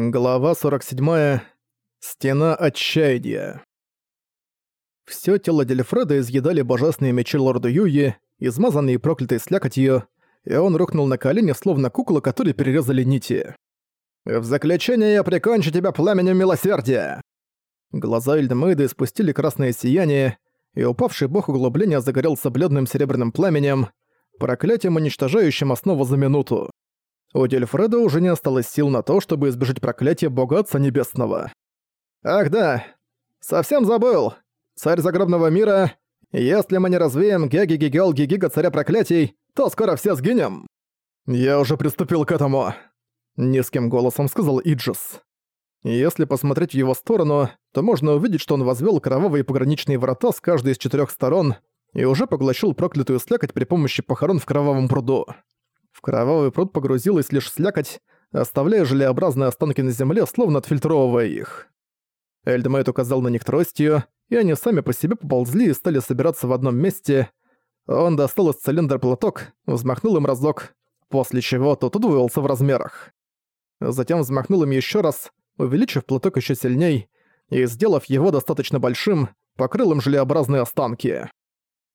Глава 47. Стена отчаяния. Всё тело Дельфреда изъедали божественные мечи лорда Юи, измазанные проклятой слякотью, и он рухнул на колени, словно кукла, которой перерезали нити. «В заключение я прикончу тебя пламенем милосердия!» Глаза Эльдмейда испустили красное сияние, и упавший бог углубления загорелся бледным серебряным пламенем, проклятием, уничтожающим основу за минуту. У Дельфреда уже не осталось сил на то, чтобы избежать проклятия бога Отца Небесного. «Ах да, совсем забыл. Царь загробного мира. Если мы не развеем Геги-Гигал Гигига Царя Проклятий, то скоро все сгинем». «Я уже приступил к этому», — низким голосом сказал Иджис. Если посмотреть в его сторону, то можно увидеть, что он возвел кровавые пограничные врата с каждой из четырех сторон и уже поглощил проклятую слякоть при помощи похорон в кровавом пруду. В кровавый пруд погрузилась лишь слякоть, оставляя желеобразные останки на земле, словно отфильтровывая их. Эльдмейт указал на них тростью, и они сами по себе поползли и стали собираться в одном месте. Он достал из цилиндра платок, взмахнул им разок, после чего тот удвоился в размерах. Затем взмахнул им еще раз, увеличив платок еще сильней, и, сделав его достаточно большим, покрыл им желеобразные останки.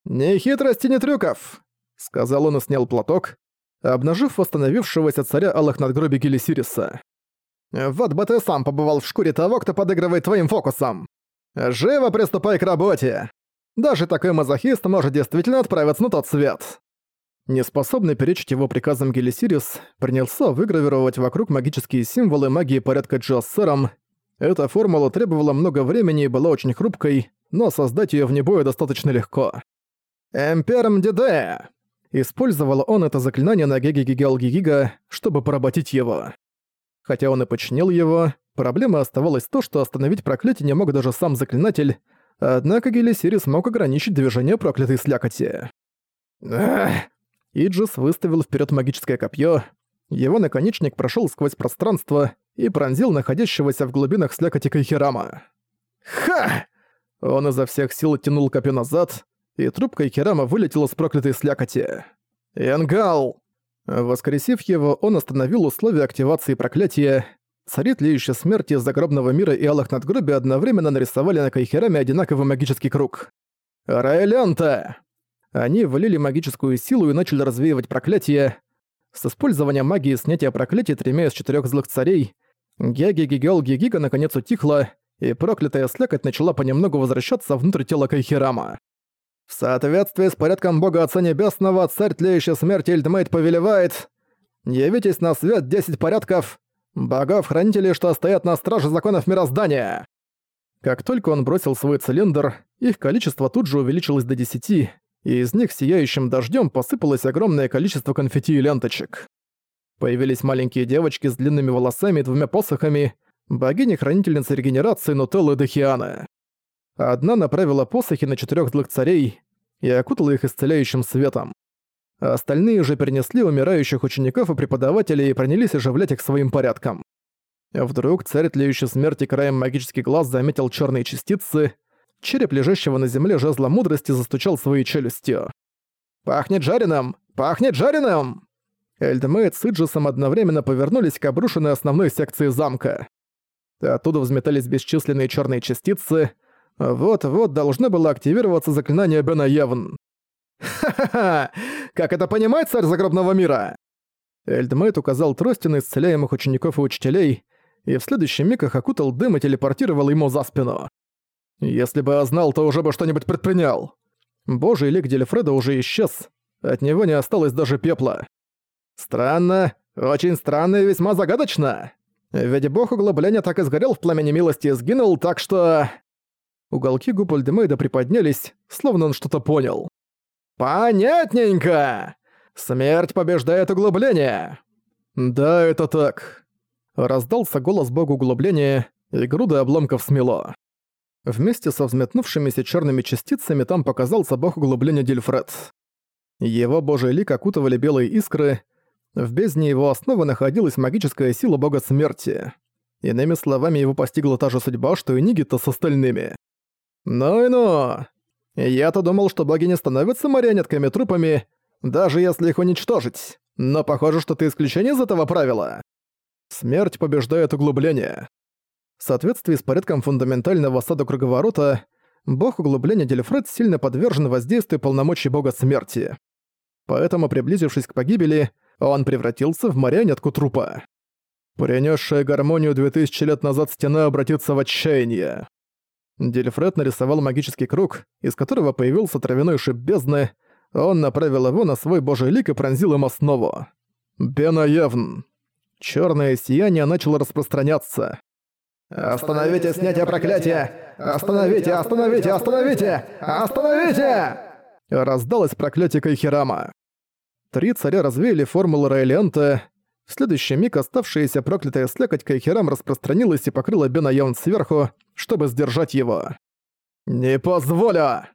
«Ни хитрости, ни трюков!» — сказал он и снял платок, обнажив восстановившегося царя алых надгробий Гелисириса. «Вот бы ты сам побывал в шкуре того, кто подыгрывает твоим фокусом! Живо приступай к работе! Даже такой мазохист может действительно отправиться на тот свет!» Неспособный перечить его приказам Гелисирис принялся выгравировать вокруг магические символы магии порядка Джоссером. Эта формула требовала много времени и была очень хрупкой, но создать ее в небое достаточно легко. «Эмперм Диде!» Использовал он это заклинание на Геги-Гигал-Гигига, чтобы поработить его. Хотя он и подчинил его, проблема оставалась то, что остановить проклятие не мог даже сам заклинатель, однако Гелисири смог ограничить движение проклятой слякоти. Ах! Иджис выставил вперед магическое копье. Его наконечник прошел сквозь пространство и пронзил находящегося в глубинах слякоти Кайхирама. «Ха!» Он изо всех сил тянул копье назад, и трубкой Керама вылетела с проклятой слякоти. «Янгал!» Воскресив его, он остановил условия активации проклятия. Царит тлеющей смерти из загробного мира и алых надгробий одновременно нарисовали на Кайхераме одинаковый магический круг. «Раэлянта!» Они влили магическую силу и начали развеивать проклятие. С использованием магии снятия проклятий тремя из четырех злых царей, Геги Гигел Гигига наконец утихла, и проклятая слякоть начала понемногу возвращаться внутрь тела Кайхерама. В соответствии с порядком Бога Отца Небесного, Царь Тлеющей Смерти Эльдмейт повелевает «Явитесь на свет десять порядков, богов-хранителей, что стоят на страже законов мироздания». Как только он бросил свой цилиндр, их количество тут же увеличилось до 10, и из них сияющим дождем посыпалось огромное количество конфетти и ленточек. Появились маленькие девочки с длинными волосами и двумя посохами, богини-хранительницы регенерации Нутеллы Дахиана. Одна направила посохи на четырех злых царей и окутала их исцеляющим светом. Остальные же перенесли умирающих учеников и преподавателей и принялись оживлять их своим порядком. Вдруг царь тлеющий смерти краем магический глаз заметил черные частицы. Череп лежащего на земле жезла мудрости застучал своей челюстью. «Пахнет жареным! Пахнет жареным!» Эльдме и Циджисом одновременно повернулись к обрушенной основной секции замка. Оттуда взметались бесчисленные черные частицы — вот-вот должно было активироваться заклинание Бена Евн. «Ха-ха-ха! Как это понимает царь загробного мира?» Эльдмейт указал трости на исцеляемых учеников и учителей, и в следующем миг их окутал дым и телепортировал ему за спину. «Если бы я знал, то уже бы что-нибудь предпринял!» Божий лик Дельфреда уже исчез, от него не осталось даже пепла. «Странно, очень странно и весьма загадочно!» Ведь бог углубления так и сгорел в пламени милости и сгинул, так что... Уголки губ Альдемейда приподнялись, словно он что-то понял. «Понятненько! Смерть побеждает углубление!» «Да, это так!» Раздался голос бога углубления, и груды обломков смело. Вместе со взметнувшимися черными частицами там показался бог углубления Дельфред. Его божий лик окутывали белые искры, в бездне его основы находилась магическая сила бога смерти. Иными словами, его постигла та же судьба, что и Нигита с остальными. «Ну и ну! Я-то думал, что боги не становятся марионетками-трупами, даже если их уничтожить. Но похоже, что ты исключение из этого правила. Смерть побеждает углубление». В соответствии с порядком фундаментального осада круговорота, бог углубления Дельфред сильно подвержен воздействию полномочий бога смерти. Поэтому, приблизившись к погибели, он превратился в марионетку трупа. Принесшая гармонию 2000 лет назад стена обратится в отчаяние. Дельфред нарисовал магический круг, из которого появился травяной шип бездны, он направил его на свой божий лик и пронзил им основу. Бенаевн. Черное сияние начало распространяться. «Остановите снятие проклятия! Остановите, остановите, остановите! Остановите!» Раздалось проклятие Кайхирама. Три царя развеяли формулы Райлианта, в следующий миг оставшаяся проклятая слякоть Кайхерам распространилась и покрыла Бена Йон сверху, чтобы сдержать его. «Не позволю!»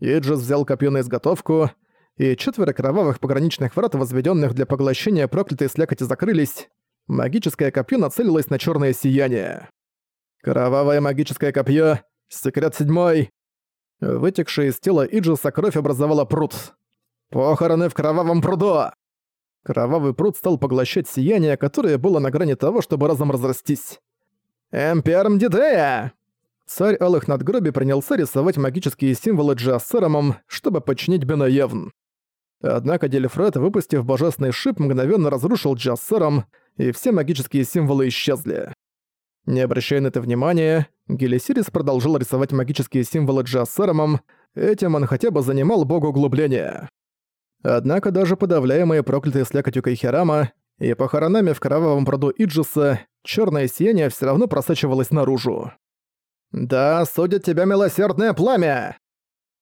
Иджис взял копье на изготовку, и четверо кровавых пограничных врат, возведенных для поглощения проклятой слякоти, закрылись. Магическое копье нацелилось на черное сияние. «Кровавое магическое копье! Секрет седьмой!» Вытекшая из тела Иджиса кровь образовала пруд. «Похороны в кровавом пруду!» Кровавый пруд стал поглощать сияние, которое было на грани того, чтобы разом разрастись. «Эмперм Дидея!» Царь Алых Надгробий, принялся рисовать магические символы Джиассеромом, чтобы подчинить Бенаевн. Однако Дельфред, выпустив божественный шип, мгновенно разрушил Джассером, и все магические символы исчезли. Не обращая на это внимания, Гелисирис продолжил рисовать магические символы Джассеромом, этим он хотя бы занимал бога углубления. Однако даже подавляемые проклятые слякотью Херама и похоронами в кровавом пруду Иджиса черное сияние все равно просачивалось наружу. «Да, судят тебя милосердное пламя!»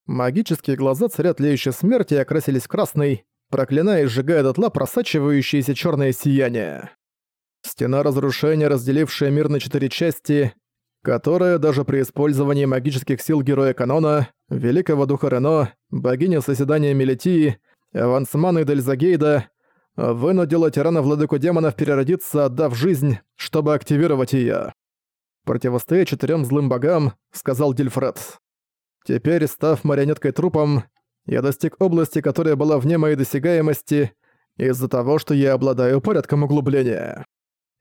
Магические глаза царя тлеющей смерти окрасились красной, проклиная и сжигая дотла просачивающееся черное сияние. Стена разрушения, разделившая мир на четыре части, которая даже при использовании магических сил героя канона, великого духа Рено, богини соседания Мелитии, Авансман и Дельзагейда вынудила тирана владыку демонов переродиться, отдав жизнь, чтобы активировать ее. «Противостоя четырем злым богам», — сказал Дильфред. «Теперь, став марионеткой трупом, я достиг области, которая была вне моей досягаемости, из-за того, что я обладаю порядком углубления.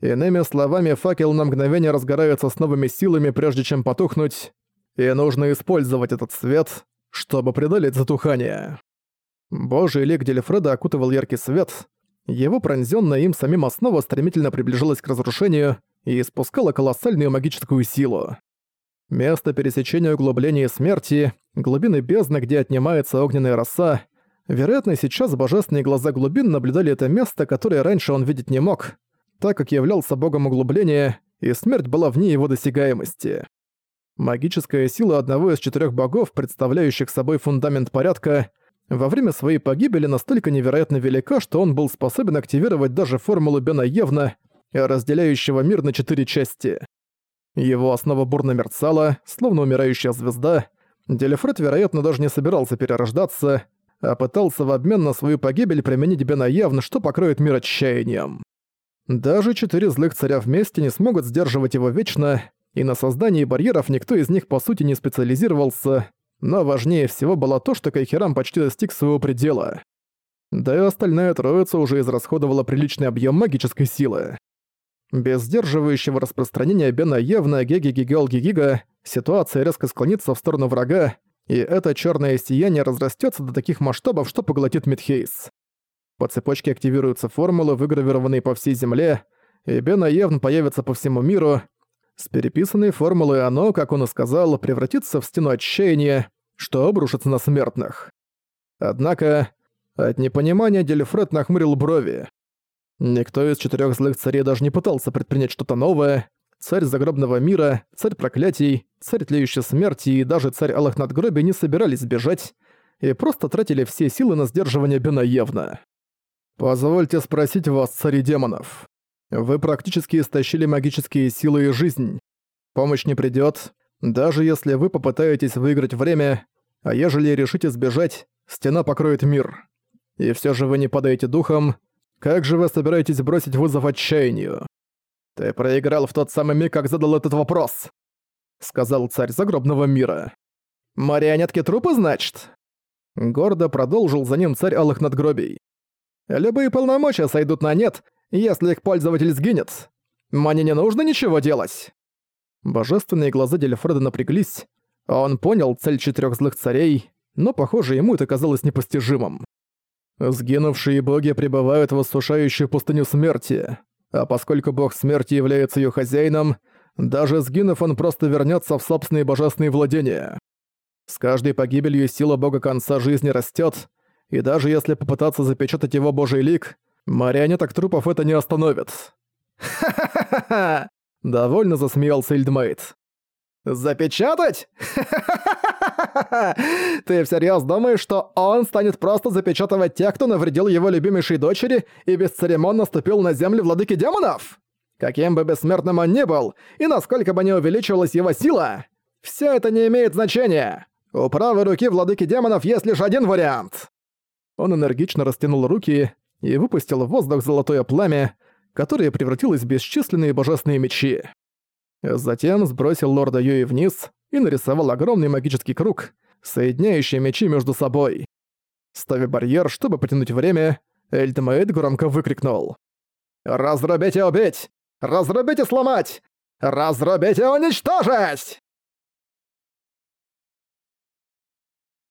Иными словами, факел на мгновение разгорается с новыми силами, прежде чем потухнуть, и нужно использовать этот свет, чтобы преодолеть затухание. Божий лик дельфреда окутывал яркий свет. Его пронзённая им самим основа стремительно приближалась к разрушению и испускала колоссальную магическую силу. Место пересечения углубления смерти, глубины бездны, где отнимается огненная роса, вероятно, сейчас божественные глаза глубин наблюдали это место, которое раньше он видеть не мог, так как являлся богом углубления, и смерть была вне его досягаемости. Магическая сила одного из четырех богов, представляющих собой фундамент порядка, во время своей погибели настолько невероятно велика, что он был способен активировать даже формулу Бена Евна, разделяющего мир на четыре части. Его основа бурно мерцала, словно умирающая звезда. Делефред, вероятно, даже не собирался перерождаться, а пытался в обмен на свою погибель применить Бена Евна, что покроет мир отчаянием. Даже четыре злых царя вместе не смогут сдерживать его вечно, и на создании барьеров никто из них по сути не специализировался, но важнее всего было то, что Кайхерам почти достиг своего предела. Да и остальная троица уже израсходовала приличный объем магической силы. Без сдерживающего распространения Бена явно геги гигал гигига ситуация резко склонится в сторону врага, и это черное сияние разрастется до таких масштабов, что поглотит Мидхейс. По цепочке активируются формулы, выгравированные по всей Земле, и Бена явно появится по всему миру, с переписанной формулой оно, как он и сказал, превратится в стену отчаяния, что обрушится на смертных. Однако, от непонимания Дельфред нахмурил брови. Никто из четырех злых царей даже не пытался предпринять что-то новое. Царь загробного мира, царь проклятий, царь тлеющей смерти и даже царь Аллах надгробия не собирались бежать и просто тратили все силы на сдерживание Бенаевна. «Позвольте спросить вас, цари демонов, вы практически истощили магические силы и жизнь. Помощь не придёт, даже если вы попытаетесь выиграть время, а ежели решите сбежать, стена покроет мир. И всё же вы не подаете духом. Как же вы собираетесь бросить вызов отчаянию? Ты проиграл в тот самый миг, как задал этот вопрос, сказал царь загробного мира. Марионетки трупы, значит? Гордо продолжил за ним царь алых надгробий. Любые полномочия сойдут на нет, если их пользователь сгинет, мне не нужно ничего делать». Божественные глаза Дельфреда напряглись, а он понял цель четырех злых царей, но, похоже, ему это казалось непостижимым. Сгинувшие боги пребывают в осушающую пустыню смерти, а поскольку бог смерти является ее хозяином, даже сгинув, он просто вернется в собственные божественные владения. С каждой погибелью сила бога конца жизни растет, и даже если попытаться запечатать его божий лик — Марионеток трупов это не остановит. Ха-ха-ха-ха! Довольно засмеялся Эльдмейт. Запечатать? Ты всерьез думаешь, что он станет просто запечатывать тех, кто навредил его любимейшей дочери и бесцеремонно ступил на землю владыки демонов? Каким бы бессмертным он ни был, и насколько бы не увеличивалась его сила, все это не имеет значения. У правой руки владыки демонов есть лишь один вариант. Он энергично растянул руки, и выпустил в воздух золотое пламя, которое превратилось в бесчисленные божественные мечи. Затем сбросил лорда Юи вниз и нарисовал огромный магический круг, соединяющий мечи между собой. Ставя барьер, чтобы потянуть время, Эльдмейд громко выкрикнул. «Разрубить и убить! Разрубить и сломать! Разрубить и уничтожить!»